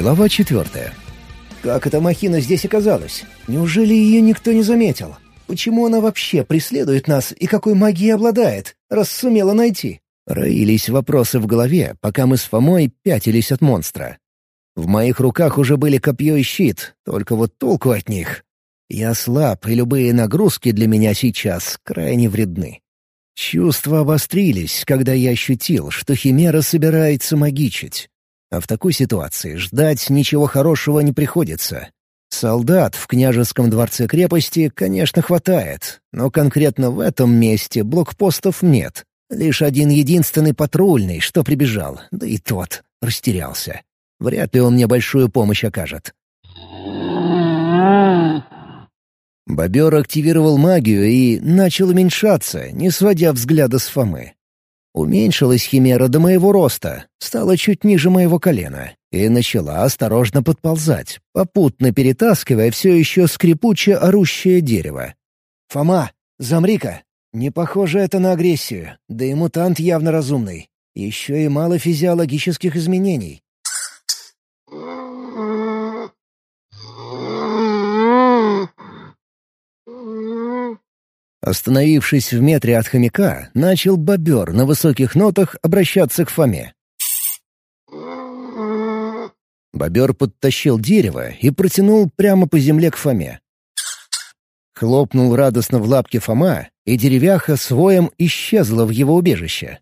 Глава четвертая. Как эта махина здесь оказалась? Неужели ее никто не заметил? Почему она вообще преследует нас и какой магией обладает, раз сумела найти? Роились вопросы в голове, пока мы с Фомой пятились от монстра. В моих руках уже были копье и щит, только вот толку от них. Я слаб, и любые нагрузки для меня сейчас крайне вредны. Чувства обострились, когда я ощутил, что Химера собирается магичить. А в такой ситуации ждать ничего хорошего не приходится. Солдат в княжеском дворце крепости, конечно, хватает, но конкретно в этом месте блокпостов нет. Лишь один единственный патрульный, что прибежал, да и тот растерялся. Вряд ли он мне большую помощь окажет. Бобер активировал магию и начал уменьшаться, не сводя взгляда с Фомы. Уменьшилась химера до моего роста, стала чуть ниже моего колена и начала осторожно подползать, попутно перетаскивая все еще скрипучее орущее дерево. «Фома, замри-ка! Не похоже это на агрессию, да и мутант явно разумный. Еще и мало физиологических изменений. Остановившись в метре от хомяка, начал бобер на высоких нотах обращаться к Фоме. Бобер подтащил дерево и протянул прямо по земле к Фоме. Хлопнул радостно в лапке Фома, и деревяха своем исчезла в его убежище.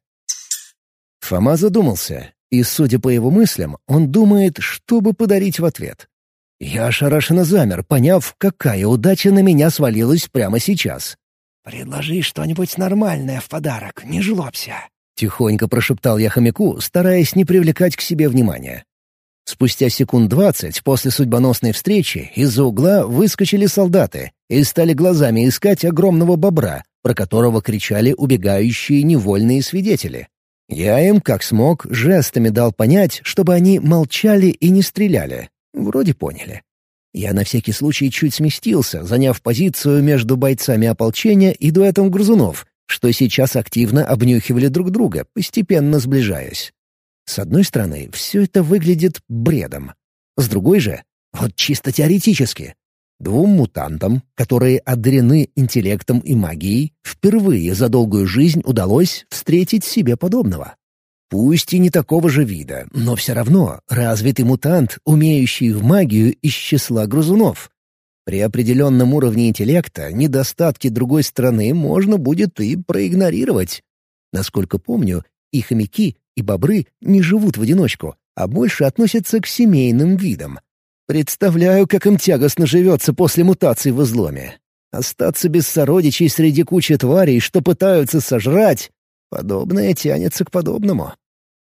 Фома задумался, и, судя по его мыслям, он думает, чтобы подарить в ответ. Я ошарашенно замер, поняв, какая удача на меня свалилась прямо сейчас. «Предложи что-нибудь нормальное в подарок, не жлобся», — тихонько прошептал я хомяку, стараясь не привлекать к себе внимания. Спустя секунд двадцать после судьбоносной встречи из-за угла выскочили солдаты и стали глазами искать огромного бобра, про которого кричали убегающие невольные свидетели. Я им, как смог, жестами дал понять, чтобы они молчали и не стреляли. Вроде поняли. Я на всякий случай чуть сместился, заняв позицию между бойцами ополчения и дуэтом грызунов, что сейчас активно обнюхивали друг друга, постепенно сближаясь. С одной стороны, все это выглядит бредом. С другой же, вот чисто теоретически, двум мутантам, которые одарены интеллектом и магией, впервые за долгую жизнь удалось встретить себе подобного. Пусть и не такого же вида, но все равно развитый мутант, умеющий в магию из числа грызунов. При определенном уровне интеллекта недостатки другой стороны можно будет и проигнорировать. Насколько помню, и хомяки, и бобры не живут в одиночку, а больше относятся к семейным видам. Представляю, как им тягостно живется после мутации в изломе. Остаться без сородичей среди кучи тварей, что пытаются сожрать, Подобное тянется к подобному.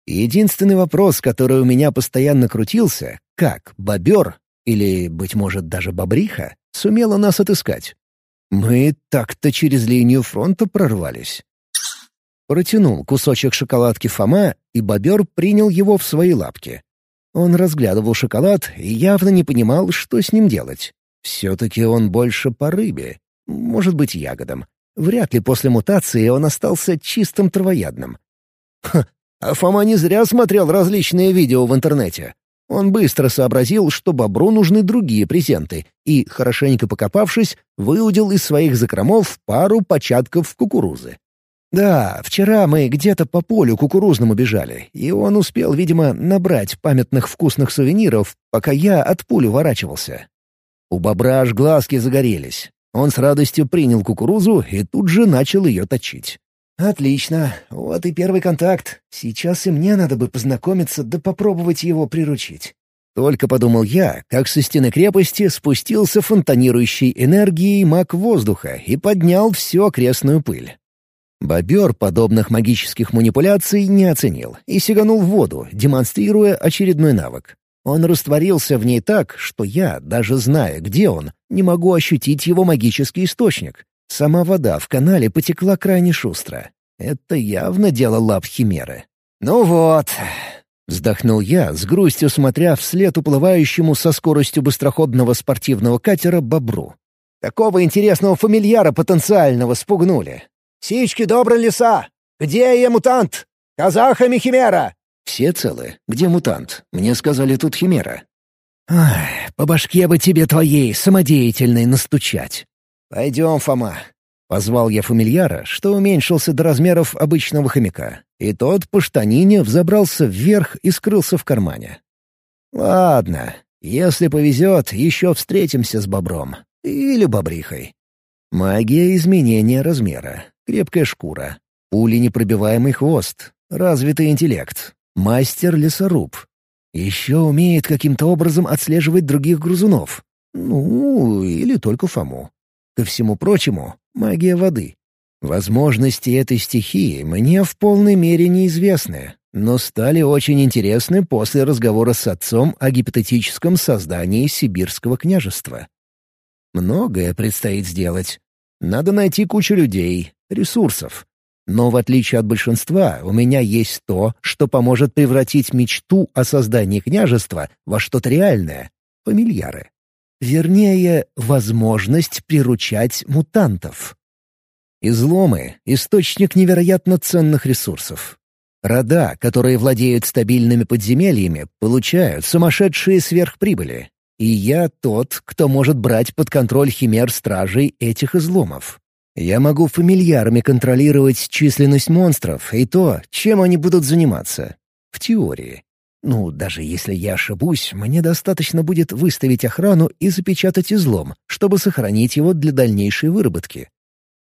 Единственный вопрос, который у меня постоянно крутился, как бобер, или, быть может, даже бобриха, сумела нас отыскать. Мы так-то через линию фронта прорвались. Протянул кусочек шоколадки Фома, и бобер принял его в свои лапки. Он разглядывал шоколад и явно не понимал, что с ним делать. Все-таки он больше по рыбе, может быть, ягодам. Вряд ли после мутации он остался чистым травоядным. Ха, а Фома не зря смотрел различные видео в интернете. Он быстро сообразил, что бобру нужны другие презенты, и, хорошенько покопавшись, выудил из своих закромов пару початков кукурузы. Да, вчера мы где-то по полю кукурузному бежали, и он успел, видимо, набрать памятных вкусных сувениров, пока я от пуль уворачивался. У бобра аж глазки загорелись. Он с радостью принял кукурузу и тут же начал ее точить. «Отлично. Вот и первый контакт. Сейчас и мне надо бы познакомиться да попробовать его приручить». Только подумал я, как со стены крепости спустился фонтанирующий энергией маг воздуха и поднял всю окрестную пыль. Бобер подобных магических манипуляций не оценил и сиганул в воду, демонстрируя очередной навык. Он растворился в ней так, что я, даже зная, где он, не могу ощутить его магический источник. Сама вода в канале потекла крайне шустро. Это явно дело лап Химеры. «Ну вот», — вздохнул я, с грустью смотря вслед уплывающему со скоростью быстроходного спортивного катера бобру. «Такого интересного фамильяра потенциального спугнули. Сички добрый леса! Где я, мутант? Казахами Химера!» «Все целы? Где мутант? Мне сказали, тут Химера. Ах, по башке бы тебе твоей самодеятельной настучать. Пойдем, Фома. Позвал я фамильяра, что уменьшился до размеров обычного хомяка, и тот по штанине взобрался вверх и скрылся в кармане. Ладно, если повезет, еще встретимся с бобром. Или бобрихой. Магия изменения размера, крепкая шкура, пули непробиваемый хвост, развитый интеллект, мастер-лесоруб. Еще умеет каким-то образом отслеживать других грузунов. Ну, или только Фому. Ко всему прочему, магия воды. Возможности этой стихии мне в полной мере неизвестны, но стали очень интересны после разговора с отцом о гипотетическом создании сибирского княжества. Многое предстоит сделать. Надо найти кучу людей, ресурсов. Но в отличие от большинства, у меня есть то, что поможет превратить мечту о создании княжества во что-то реальное — фамильяры. Вернее, возможность приручать мутантов. Изломы — источник невероятно ценных ресурсов. Рода, которые владеют стабильными подземельями, получают сумасшедшие сверхприбыли. И я тот, кто может брать под контроль химер-стражей этих изломов. Я могу фамильярами контролировать численность монстров и то, чем они будут заниматься. В теории. Ну, даже если я ошибусь, мне достаточно будет выставить охрану и запечатать излом, чтобы сохранить его для дальнейшей выработки.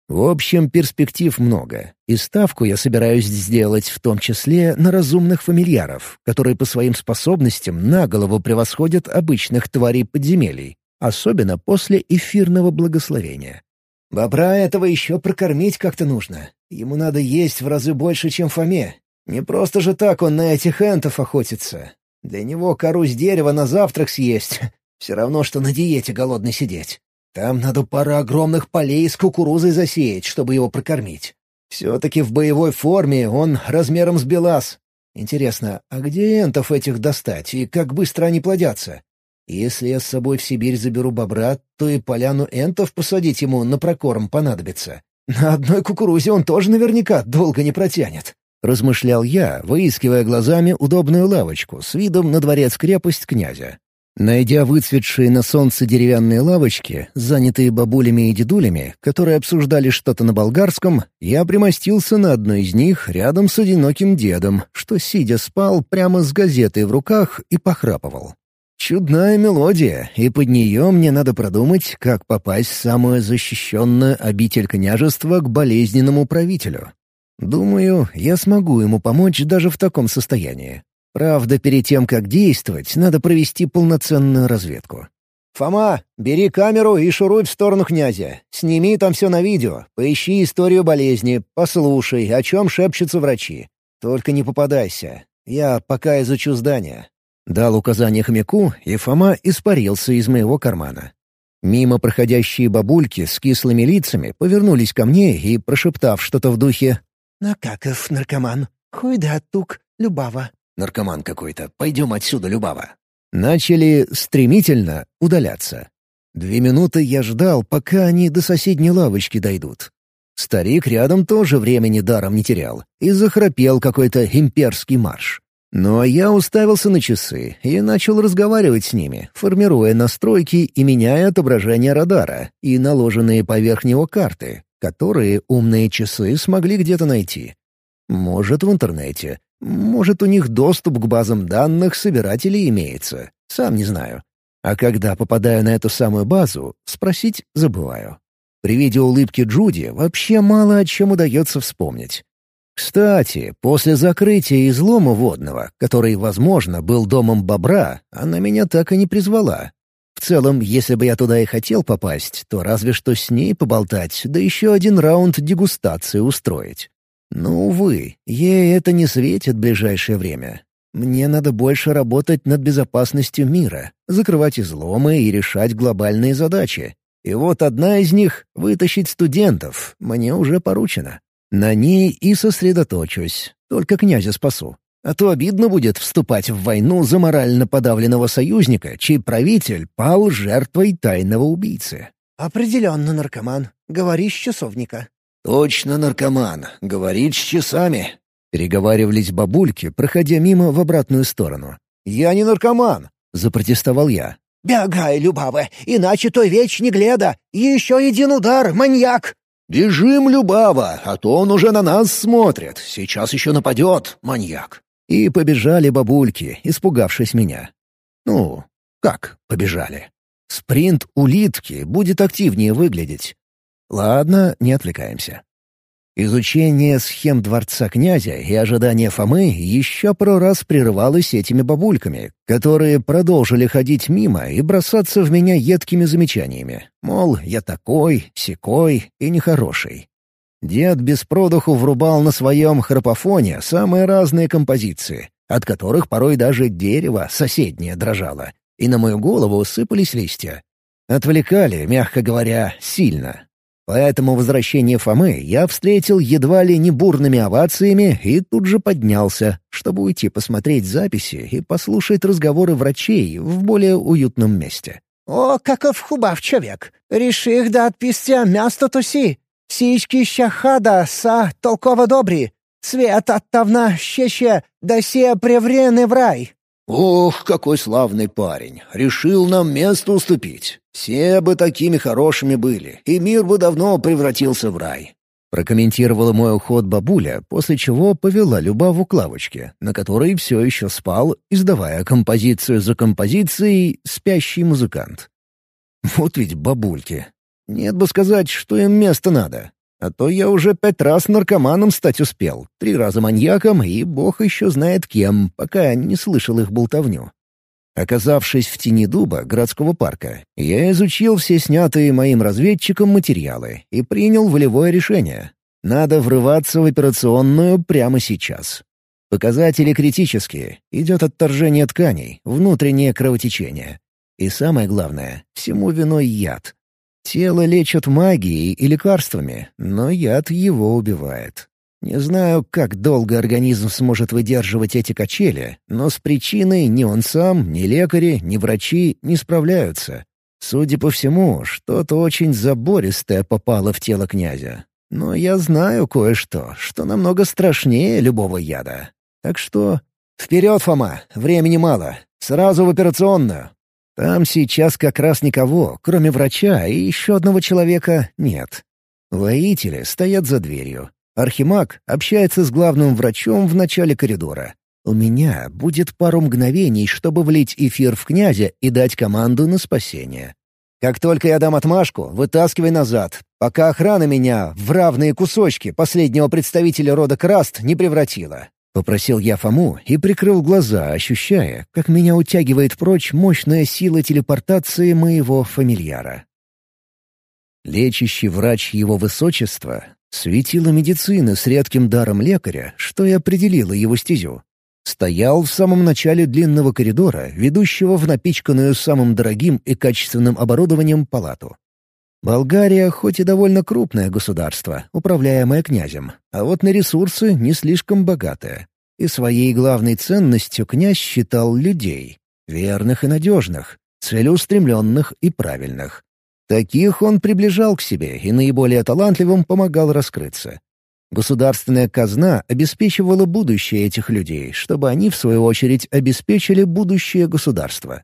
В общем, перспектив много, и ставку я собираюсь сделать в том числе на разумных фамильяров, которые по своим способностям на голову превосходят обычных тварей подземелий, особенно после эфирного благословения. Бобра этого еще прокормить как-то нужно. Ему надо есть в разы больше, чем Фоме. Не просто же так он на этих энтов охотится. Для него кору с дерева на завтрак съесть. Все равно, что на диете голодный сидеть. Там надо пару огромных полей с кукурузой засеять, чтобы его прокормить. Все-таки в боевой форме он размером с белаз. Интересно, а где энтов этих достать и как быстро они плодятся? Если я с собой в Сибирь заберу бобра, то и поляну энтов посадить ему на прокорм понадобится. На одной кукурузе он тоже наверняка долго не протянет. Размышлял я, выискивая глазами удобную лавочку с видом на дворец-крепость князя. Найдя выцветшие на солнце деревянные лавочки, занятые бабулями и дедулями, которые обсуждали что-то на болгарском, я примостился на одной из них рядом с одиноким дедом, что, сидя, спал прямо с газетой в руках и похрапывал. Чудная мелодия, и под нее мне надо продумать, как попасть в самую защищенную обитель княжества к болезненному правителю. Думаю, я смогу ему помочь даже в таком состоянии. Правда, перед тем, как действовать, надо провести полноценную разведку. «Фома, бери камеру и шуруй в сторону князя. Сними там все на видео, поищи историю болезни, послушай, о чем шепчутся врачи. Только не попадайся. Я пока изучу здание». Дал указание хомяку, и Фома испарился из моего кармана. Мимо проходящие бабульки с кислыми лицами повернулись ко мне и, прошептав что-то в духе «Накаков, наркоман, хуйда тук, любава, наркоман какой-то, пойдем отсюда, Любава». Начали стремительно удаляться. Две минуты я ждал, пока они до соседней лавочки дойдут. Старик рядом тоже времени даром не терял и захрапел какой-то имперский марш. Но я уставился на часы и начал разговаривать с ними, формируя настройки и меняя отображение радара и наложенные поверх него карты, которые умные часы смогли где-то найти. Может, в интернете, может, у них доступ к базам данных собирателей имеется. Сам не знаю. А когда попадаю на эту самую базу, спросить забываю. При виде улыбки Джуди вообще мало о чем удается вспомнить. Кстати, после закрытия излома водного, который, возможно, был домом бобра, она меня так и не призвала. В целом, если бы я туда и хотел попасть, то разве что с ней поболтать, да еще один раунд дегустации устроить. Но, увы, ей это не светит в ближайшее время. Мне надо больше работать над безопасностью мира, закрывать изломы и решать глобальные задачи. И вот одна из них — вытащить студентов, мне уже поручено. На ней и сосредоточусь, только князя спасу. А то обидно будет вступать в войну за морально подавленного союзника, чей правитель пал жертвой тайного убийцы. «Определенно наркоман. Говоришь часовника», «Точно наркоман. Говорит с часами». Переговаривались бабульки, проходя мимо в обратную сторону. «Я не наркоман!» — запротестовал я. «Бегай, Любава, иначе той веч не гляда. Еще один удар, маньяк!» «Бежим, Любава, а то он уже на нас смотрит. Сейчас еще нападет, маньяк». И побежали бабульки, испугавшись меня. Ну, как побежали? Спринт улитки будет активнее выглядеть. Ладно, не отвлекаемся. Изучение схем дворца князя и ожидание Фомы еще пару раз прерывалось этими бабульками, которые продолжили ходить мимо и бросаться в меня едкими замечаниями. Мол, я такой, секой и нехороший. Дед без продуху врубал на своем храпофоне самые разные композиции, от которых порой даже дерево соседнее дрожало, и на мою голову сыпались листья. Отвлекали, мягко говоря, сильно. Поэтому возвращение Фомы я встретил едва ли не бурными овациями и тут же поднялся, чтобы уйти посмотреть записи и послушать разговоры врачей в более уютном месте. «О, каков хубав човек! Ріших да отпістя място туси! Січки щахада са толково добрі! Свет оттавна щеще, да сия преврены в рай!» «Ох, какой славный парень! Решил нам место уступить. Все бы такими хорошими были, и мир бы давно превратился в рай». Прокомментировала мой уход бабуля, после чего повела Любаву к лавочке, на которой все еще спал, издавая композицию за композицией «Спящий музыкант». Вот ведь бабульки. Нет бы сказать, что им место надо. А то я уже пять раз наркоманом стать успел, три раза маньяком и бог еще знает кем, пока не слышал их болтовню. Оказавшись в тени дуба городского парка, я изучил все снятые моим разведчиком материалы и принял волевое решение. Надо врываться в операционную прямо сейчас. Показатели критические, идет отторжение тканей, внутреннее кровотечение. И самое главное, всему виной яд. Тело лечат магией и лекарствами, но яд его убивает. Не знаю, как долго организм сможет выдерживать эти качели, но с причиной ни он сам, ни лекари, ни врачи не справляются. Судя по всему, что-то очень забористое попало в тело князя. Но я знаю кое-что, что намного страшнее любого яда. Так что... Вперед, Фома, времени мало. Сразу в операционную. Там сейчас как раз никого, кроме врача и еще одного человека, нет. Воители стоят за дверью. Архимаг общается с главным врачом в начале коридора. У меня будет пару мгновений, чтобы влить эфир в князя и дать команду на спасение. Как только я дам отмашку, вытаскивай назад, пока охрана меня в равные кусочки последнего представителя рода Краст не превратила. Попросил я Фому и прикрыл глаза, ощущая, как меня утягивает прочь мощная сила телепортации моего фамильяра. Лечащий врач его высочества — светило медицины с редким даром лекаря, что и определило его стезю. Стоял в самом начале длинного коридора, ведущего в напичканную самым дорогим и качественным оборудованием палату. Болгария хоть и довольно крупное государство, управляемое князем, а вот на ресурсы не слишком богатое. И своей главной ценностью князь считал людей. Верных и надежных, целеустремленных и правильных. Таких он приближал к себе и наиболее талантливым помогал раскрыться. Государственная казна обеспечивала будущее этих людей, чтобы они, в свою очередь, обеспечили будущее государства.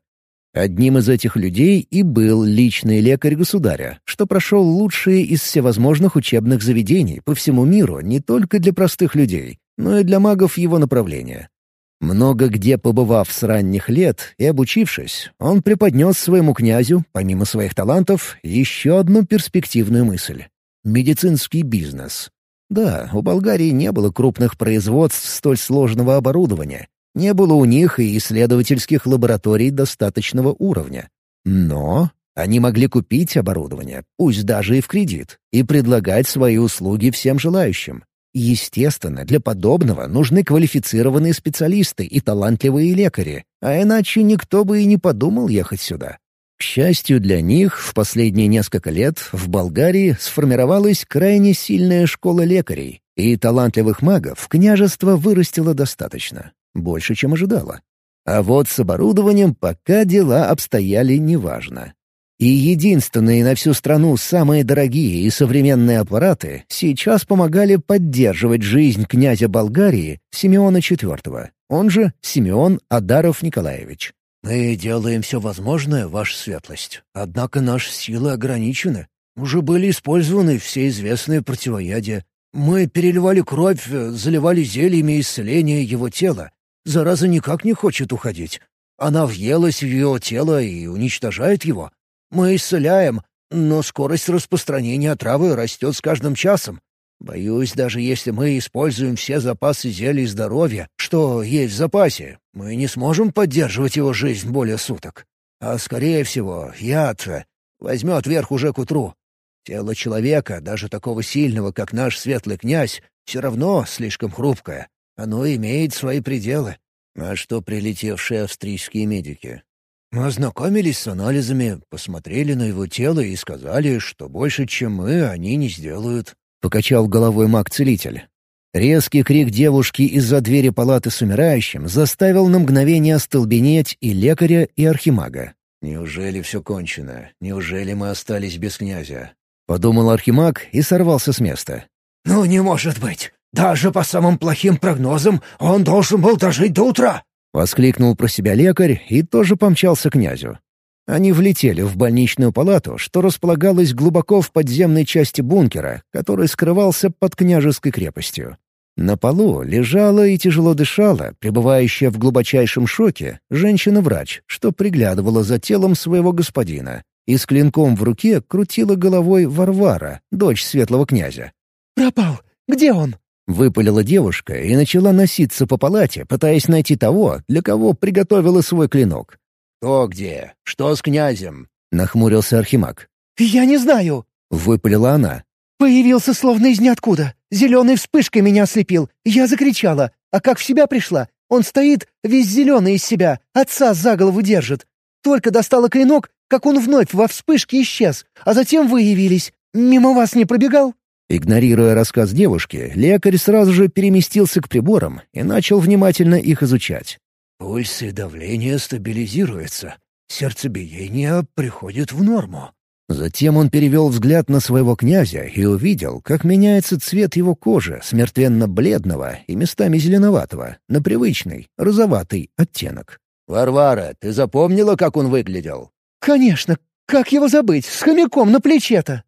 Одним из этих людей и был личный лекарь государя, что прошел лучшие из всевозможных учебных заведений по всему миру не только для простых людей, но и для магов его направления. Много где побывав с ранних лет и обучившись, он преподнес своему князю, помимо своих талантов, еще одну перспективную мысль — медицинский бизнес. Да, у Болгарии не было крупных производств столь сложного оборудования, не было у них и исследовательских лабораторий достаточного уровня. Но они могли купить оборудование, пусть даже и в кредит, и предлагать свои услуги всем желающим. Естественно, для подобного нужны квалифицированные специалисты и талантливые лекари, а иначе никто бы и не подумал ехать сюда. К счастью для них, в последние несколько лет в Болгарии сформировалась крайне сильная школа лекарей, и талантливых магов княжество вырастило достаточно. Больше, чем ожидала. А вот с оборудованием пока дела обстояли неважно. И единственные на всю страну самые дорогие и современные аппараты сейчас помогали поддерживать жизнь князя Болгарии Симеона IV, он же Симеон Адаров Николаевич. «Мы делаем все возможное, ваша светлость, однако наши силы ограничены. Уже были использованы все известные противоядия. Мы переливали кровь, заливали зельями исцеления его тела. Зараза никак не хочет уходить. Она въелась в его тело и уничтожает его. Мы исцеляем, но скорость распространения отравы растет с каждым часом. Боюсь, даже если мы используем все запасы зелий здоровья, что есть в запасе, мы не сможем поддерживать его жизнь более суток. А скорее всего, яд возьмет верх уже к утру. Тело человека, даже такого сильного, как наш светлый князь, все равно слишком хрупкое. Оно имеет свои пределы. А что прилетевшие австрийские медики? Мы ознакомились с анализами, посмотрели на его тело и сказали, что больше, чем мы, они не сделают. — покачал головой маг-целитель. Резкий крик девушки из-за двери палаты с умирающим заставил на мгновение остолбенеть и лекаря, и архимага. «Неужели все кончено? Неужели мы остались без князя?» — подумал архимаг и сорвался с места. «Ну, не может быть! Даже по самым плохим прогнозам он должен был дожить до утра!» — воскликнул про себя лекарь и тоже помчался к князю. Они влетели в больничную палату, что располагалась глубоко в подземной части бункера, который скрывался под княжеской крепостью. На полу лежала и тяжело дышала, пребывающая в глубочайшем шоке, женщина-врач, что приглядывала за телом своего господина, и с клинком в руке крутила головой Варвара, дочь светлого князя. «Пропал! Где он?» — выпалила девушка и начала носиться по палате, пытаясь найти того, для кого приготовила свой клинок. «Кто где? Что с князем?» — нахмурился Архимаг. «Я не знаю», — выпалила она. «Появился словно из ниоткуда. Зеленой вспышкой меня ослепил. Я закричала. А как в себя пришла? Он стоит, весь зеленый из себя, отца за голову держит. Только достала клинок, как он вновь во вспышке исчез, а затем вы явились. Мимо вас не пробегал?» Игнорируя рассказ девушки, лекарь сразу же переместился к приборам и начал внимательно их изучать. Пульс и давление стабилизируются. Сердцебиение приходит в норму. Затем он перевел взгляд на своего князя и увидел, как меняется цвет его кожи с мертвенно-бледного и местами зеленоватого на привычный, розоватый оттенок. «Варвара, ты запомнила, как он выглядел?» «Конечно. Как его забыть? С хомяком на плече-то!»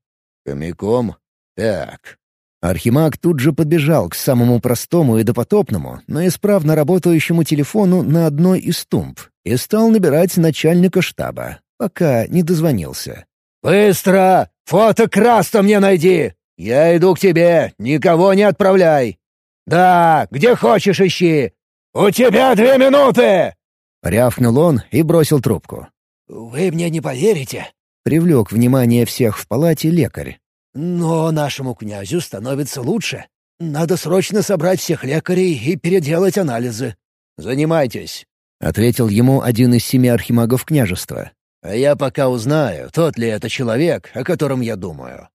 «Хомяком? Так, Архимаг тут же подбежал к самому простому и допотопному, но исправно работающему телефону на одной из тумб и стал набирать начальника штаба, пока не дозвонился. «Быстро! Фото Краста мне найди! Я иду к тебе, никого не отправляй!» «Да, где хочешь ищи! У тебя две минуты!» Рявкнул он и бросил трубку. «Вы мне не поверите?» — привлек внимание всех в палате лекарь. Но нашему князю становится лучше. Надо срочно собрать всех лекарей и переделать анализы». «Занимайтесь», — ответил ему один из семи архимагов княжества. «А я пока узнаю, тот ли это человек, о котором я думаю».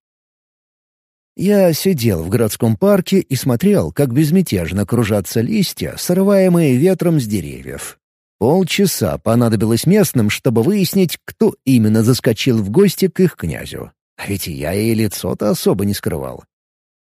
Я сидел в городском парке и смотрел, как безмятежно кружатся листья, срываемые ветром с деревьев. Полчаса понадобилось местным, чтобы выяснить, кто именно заскочил в гости к их князю. А ведь я и лицо-то особо не скрывал.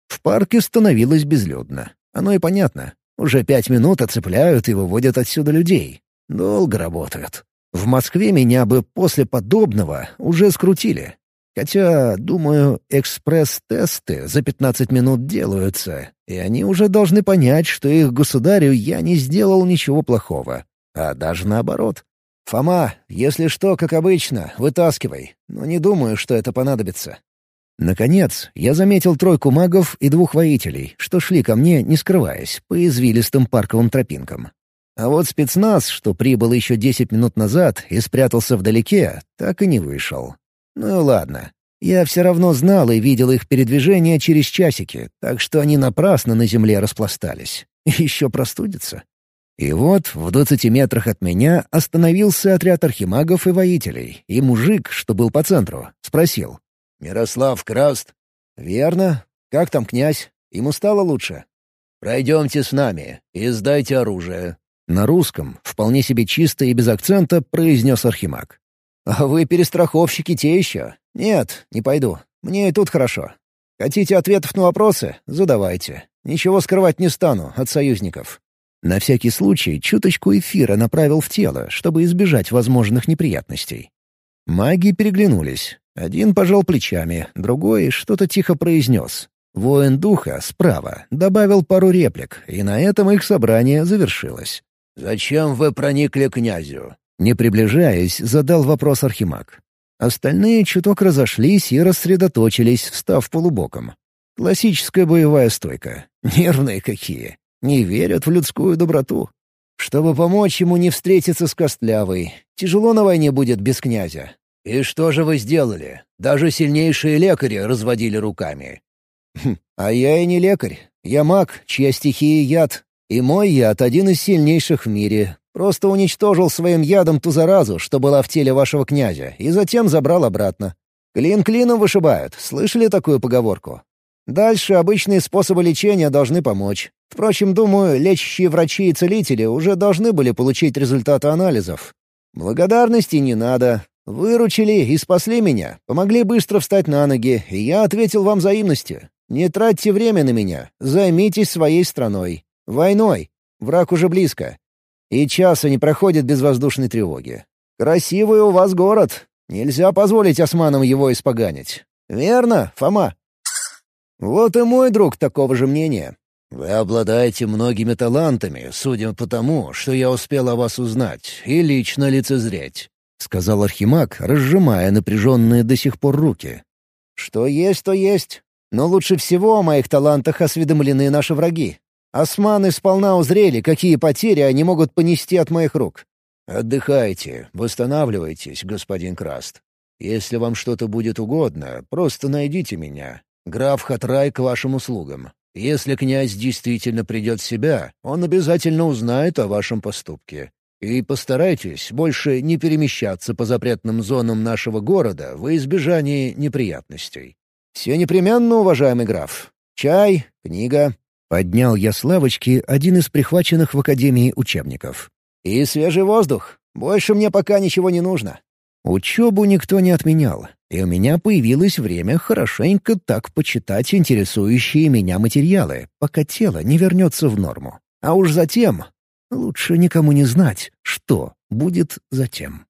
В парке становилось безлюдно. Оно и понятно. Уже пять минут оцепляют и выводят отсюда людей. Долго работают. В Москве меня бы после подобного уже скрутили. Хотя, думаю, экспресс-тесты за 15 минут делаются, и они уже должны понять, что их государю я не сделал ничего плохого. А даже наоборот. «Фома, если что, как обычно, вытаскивай, но не думаю, что это понадобится». Наконец, я заметил тройку магов и двух воителей, что шли ко мне, не скрываясь, по извилистым парковым тропинкам. А вот спецназ, что прибыл еще десять минут назад и спрятался вдалеке, так и не вышел. Ну ладно. Я все равно знал и видел их передвижение через часики, так что они напрасно на земле распластались. Еще простудятся. И вот в двадцати метрах от меня остановился отряд архимагов и воителей, и мужик, что был по центру, спросил. «Мирослав Краст?» «Верно. Как там князь? Ему стало лучше?» «Пройдемте с нами и сдайте оружие». На русском, вполне себе чисто и без акцента, произнес архимаг. «А вы перестраховщики те еще? Нет, не пойду. Мне и тут хорошо. Хотите ответов на вопросы? Задавайте. Ничего скрывать не стану от союзников. На всякий случай чуточку эфира направил в тело, чтобы избежать возможных неприятностей. Маги переглянулись. Один пожал плечами, другой что-то тихо произнес. Воин духа справа добавил пару реплик, и на этом их собрание завершилось. «Зачем вы проникли к князю?» Не приближаясь, задал вопрос Архимаг. Остальные чуток разошлись и рассредоточились, встав полубоком. Классическая боевая стойка. Нервные какие. Не верят в людскую доброту. Чтобы помочь ему не встретиться с Костлявой. Тяжело на войне будет без князя. «И что же вы сделали? Даже сильнейшие лекари разводили руками». Хм, «А я и не лекарь. Я маг, чья стихия — яд. И мой яд — один из сильнейших в мире. Просто уничтожил своим ядом ту заразу, что была в теле вашего князя, и затем забрал обратно. Клин клином вышибают. Слышали такую поговорку? Дальше обычные способы лечения должны помочь. Впрочем, думаю, лечащие врачи и целители уже должны были получить результаты анализов. Благодарности не надо. Выручили и спасли меня, помогли быстро встать на ноги, и я ответил вам взаимностью. Не тратьте время на меня, займитесь своей страной. Войной. Враг уже близко. И часа не проходит без воздушной тревоги. Красивый у вас город. Нельзя позволить османам его испоганить. Верно, Фома? Вот и мой друг такого же мнения. Вы обладаете многими талантами, судя по тому, что я успел о вас узнать и лично лицезреть. — сказал Архимаг, разжимая напряженные до сих пор руки. «Что есть, то есть. Но лучше всего о моих талантах осведомлены наши враги. Османы сполна узрели, какие потери они могут понести от моих рук». «Отдыхайте, восстанавливайтесь, господин Краст. Если вам что-то будет угодно, просто найдите меня. Граф Хатрай к вашим услугам. Если князь действительно придет в себя, он обязательно узнает о вашем поступке. И постарайтесь больше не перемещаться по запретным зонам нашего города во избежание неприятностей. Все непременно, уважаемый граф. Чай, книга. Поднял я с лавочки один из прихваченных в Академии учебников. И свежий воздух. Больше мне пока ничего не нужно. Учебу никто не отменял, и у меня появилось время хорошенько так почитать интересующие меня материалы, пока тело не вернется в норму. А уж затем Лучше никому не знать, что будет затем.